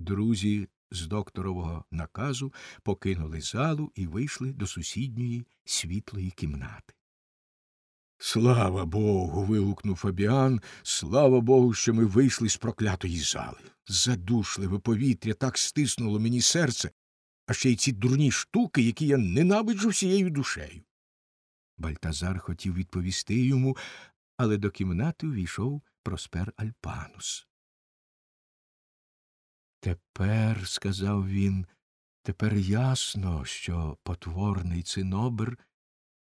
Друзі з докторового наказу покинули залу і вийшли до сусідньої світлої кімнати. Слава Богу. вигукнув Фабіан. Слава Богу, що ми вийшли з проклятої зали. Задушливе повітря так стиснуло мені серце, а ще й ці дурні штуки, які я ненавиджу всією душею. Бальтазар хотів відповісти йому, але до кімнати увійшов Проспер Альпанус. Тепер, сказав він, тепер ясно, що потворний цинобр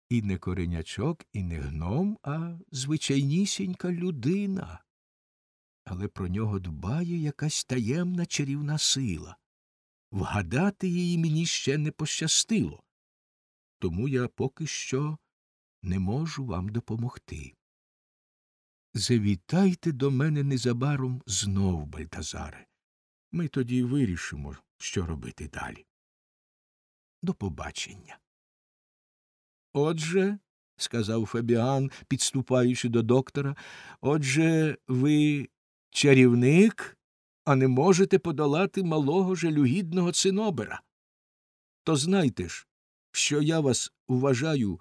і не коренячок, і не гном, а звичайнісінька людина. Але про нього дбає якась таємна чарівна сила. Вгадати її мені ще не пощастило, тому я поки що не можу вам допомогти. Завітайте до мене незабаром знов, Бальтазаре. Ми тоді вирішимо, що робити далі. До побачення. Отже, сказав Фабіан, підступаючи до доктора, отже, ви чарівник, а не можете подолати малого жалюгідного цинобера. То знайте ж, що я вас вважаю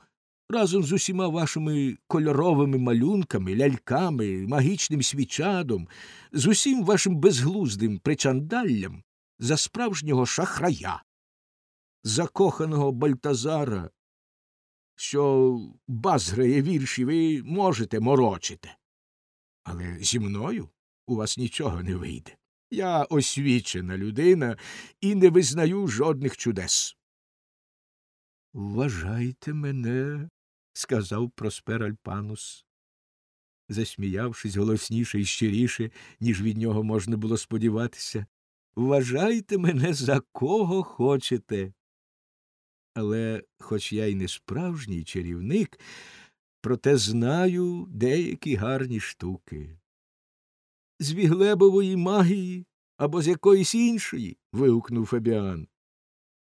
разом з усіма вашими кольоровими малюнками, ляльками, магічним свічадом, з усім вашим безглуздим причандаллям за справжнього шахрая, закоханого Бальтазара, що базграє вірші ви можете морочити. Але зі мною у вас нічого не вийде. Я освічена людина і не визнаю жодних чудес. Вважайте мене сказав Проспер Альпанус. Засміявшись голосніше і щиріше, ніж від нього можна було сподіватися, вважайте мене за кого хочете. Але, хоч я й не справжній чарівник, проте знаю деякі гарні штуки. З віглебової магії або з якоїсь іншої. вигукнув Фабіан.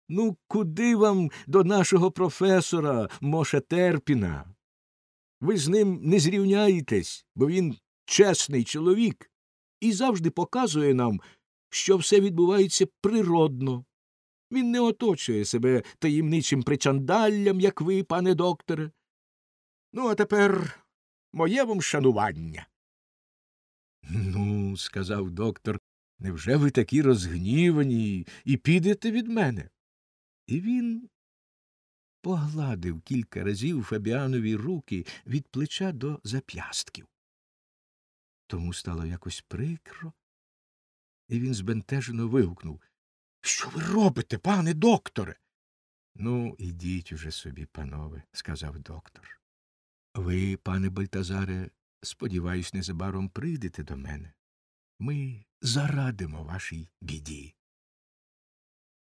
Ну, куди вам до нашого професора Моша Терпіна? Ви з ним не зрівняєтесь, бо він чесний чоловік і завжди показує нам, що все відбувається природно. Він не оточує себе таємничим причандаллям, як ви, пане докторе. Ну, а тепер моє вам шанування. Ну, сказав доктор, невже ви такі розгнівані і підете від мене? І він погладив кілька разів Фабіанові руки від плеча до зап'ястків. Тому стало якось прикро, і він збентежено вигукнув Що ви робите, пане докторе? Ну, ідіть уже собі, панове, сказав доктор. Ви, пане Бальтазаре, сподіваюсь, незабаром прийдете до мене. Ми зарадимо вашій біді.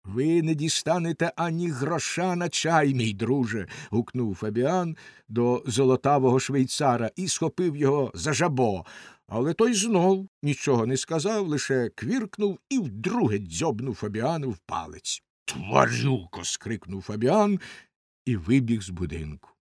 Ви не дістанете ані гроша на чай, мій друже. гукнув Фабіан до золотавого швейцара і схопив його за жабо. Але той знов нічого не сказав, лише квіркнув і вдруге дзьобнув Фабіану в палець. Тварюко. скрикнув Фабіан і вибіг з будинку.